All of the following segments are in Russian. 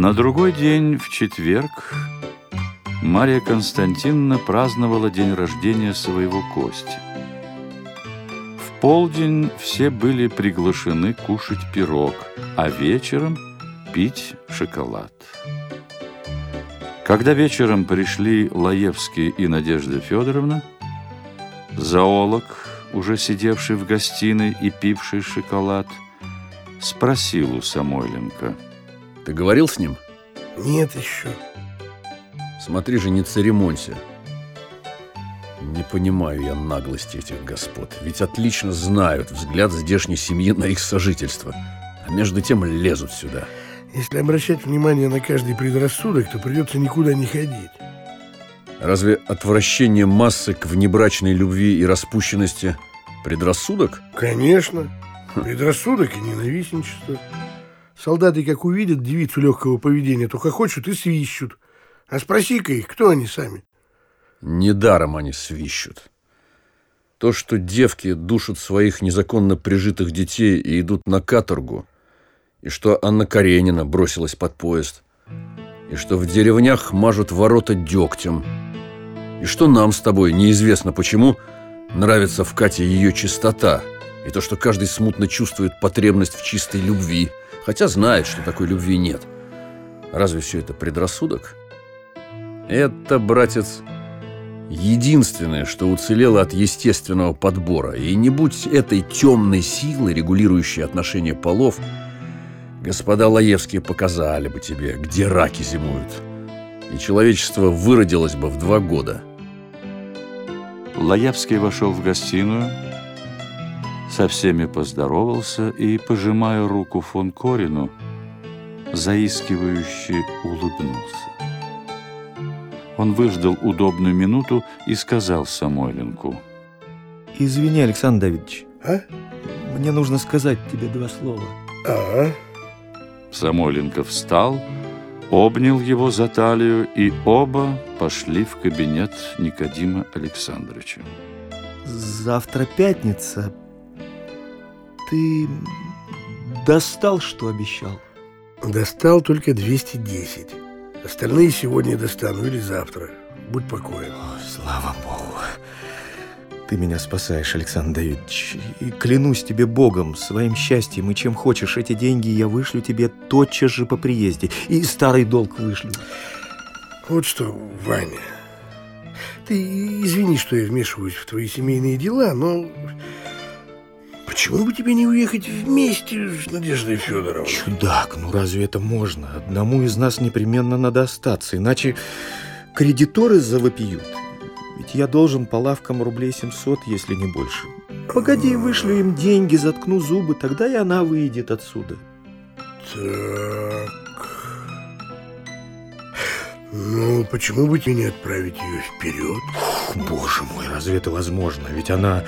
На другой день, в четверг, Мария Константиновна праздновала день рождения своего Кости. В полдень все были приглашены кушать пирог, а вечером пить шоколад. Когда вечером пришли Лаевский и Надежда Федоровна, зоолог, уже сидевший в гостиной и пивший шоколад, спросил у Самойленко – ты говорил с ним? Нет еще. Смотри же, не церемонься. Не понимаю я наглости этих господ. Ведь отлично знают взгляд здешней семьи на их сожительство. А между тем лезут сюда. Если обращать внимание на каждый предрассудок, то придется никуда не ходить. Разве отвращение массы к внебрачной любви и распущенности предрассудок? Конечно. Предрассудок и ненавистничество. Солдаты, как увидят девицу легкого поведения, то хохочут и свищут. А спроси-ка их, кто они сами? Недаром они свищут. То, что девки душат своих незаконно прижитых детей и идут на каторгу, и что Анна Каренина бросилась под поезд, и что в деревнях мажут ворота дегтем, и что нам с тобой, неизвестно почему, нравится в Кате ее чистота, и то, что каждый смутно чувствует потребность в чистой любви – хотя знает, что такой любви нет. Разве все это предрассудок? Это, братец, единственное, что уцелело от естественного подбора. И не будь этой темной силы, регулирующей отношения полов, господа Лаевские показали бы тебе, где раки зимуют. И человечество выродилось бы в два года. Лаевский вошел в гостиную, со всеми поздоровался и, пожимая руку фон Корину, заискивающе улыбнулся. Он выждал удобную минуту и сказал Самойленку. «Извини, Александр Давидович. А? Мне нужно сказать тебе два слова». А? Самойленко встал, обнял его за талию, и оба пошли в кабинет Никодима Александровича. «Завтра пятница, ты достал, что обещал? Достал только 210. Остальные сегодня достану или завтра. Будь покоен. О, слава Богу. Ты меня спасаешь, Александр Давидович. И клянусь тебе Богом, своим счастьем и чем хочешь, эти деньги я вышлю тебе тотчас же по приезде. И старый долг вышлю. Вот что, Ваня, ты извини, что я вмешиваюсь в твои семейные дела, но Почему бы тебе не уехать вместе с Надеждой Федоровной? Чудак, ну разве это можно? Одному из нас непременно надо остаться, иначе кредиторы завопиют. Ведь я должен по лавкам рублей 700, если не больше. Погоди, вышлю им деньги, заткну зубы, тогда и она выйдет отсюда. Так... Ну, почему бы тебе не отправить ее вперед? Фух, боже мой, разве это возможно? Ведь она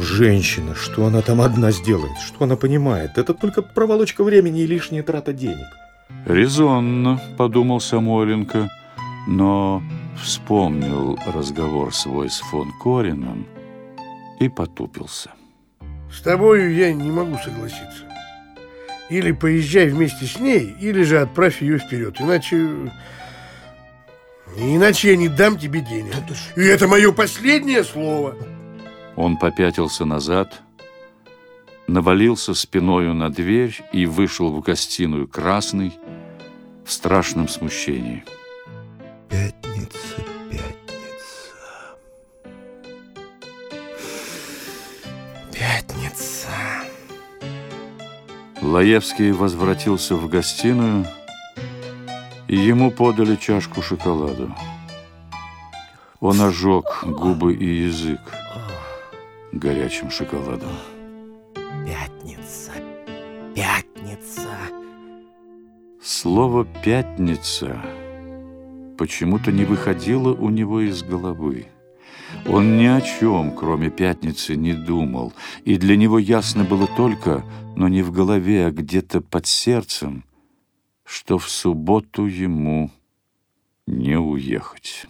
Женщина, что она там одна сделает? Что она понимает? Это только проволочка времени и лишняя трата денег. Резонно, подумал Самойленко, но вспомнил разговор свой с фон Корином и потупился. С тобою я не могу согласиться. Или поезжай вместе с ней, или же отправь ее вперед. Иначе... Иначе я не дам тебе денег. И это мое последнее слово. Он попятился назад, навалился спиною на дверь и вышел в гостиную красный в страшном смущении. Пятница, пятница. Пятница. Лаевский возвратился в гостиную, и ему подали чашку шоколаду. Он ожег губы и язык горячим шоколадом. Пятница, пятница. Слово «пятница» почему-то не выходило у него из головы. Он ни о чем, кроме пятницы, не думал, и для него ясно было только, но не в голове, а где-то под сердцем, что в субботу ему не уехать.